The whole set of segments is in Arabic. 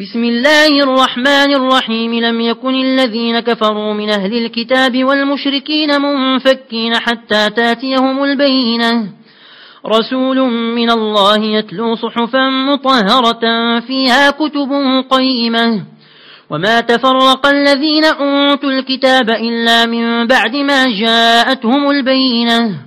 بسم الله الرحمن الرحيم. لم يكن الذين كفروا من أهل الكتاب والمشركين منفكين حتى تأتيهم البينة. رسول من الله يتلو صحفا مطهرة فيها كتب قيمة. وما تفرق الذين أوتوا الكتاب إلا من بعد ما جاءتهم البينة.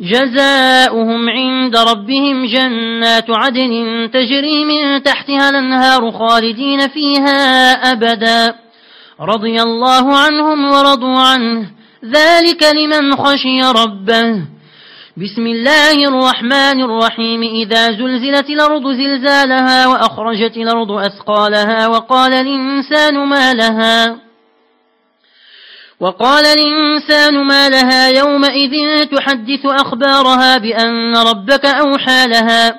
جزاؤهم عند ربهم جنات عدن تجري من تحتها الأنهار خالدين فيها أبدا. رضي الله عنهم ورضوا عنه. ذلك لمن خشي ربه. بسم الله الرحمن الرحيم. إذا زلزلت الأرض زلزالها وأخرجت الأرض أثقالها وقال الإنسان ما لها. وقال الإنسان ما لها يومئذ تحدث أخبارها بأن ربك أوحى لها.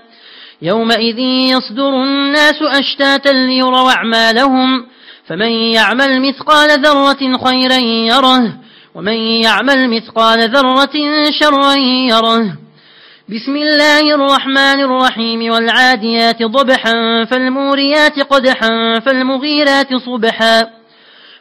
يومئذ يصدر الناس أشتاتا ليروا أعمالهم. فمن يعمل مثقال ذرة خيرا يره ومن يعمل مثقال ذرة شرا يره. بسم الله الرحمن الرحيم والعاديات ضبحا فالموريات قدحا فالمغيرات صبحا.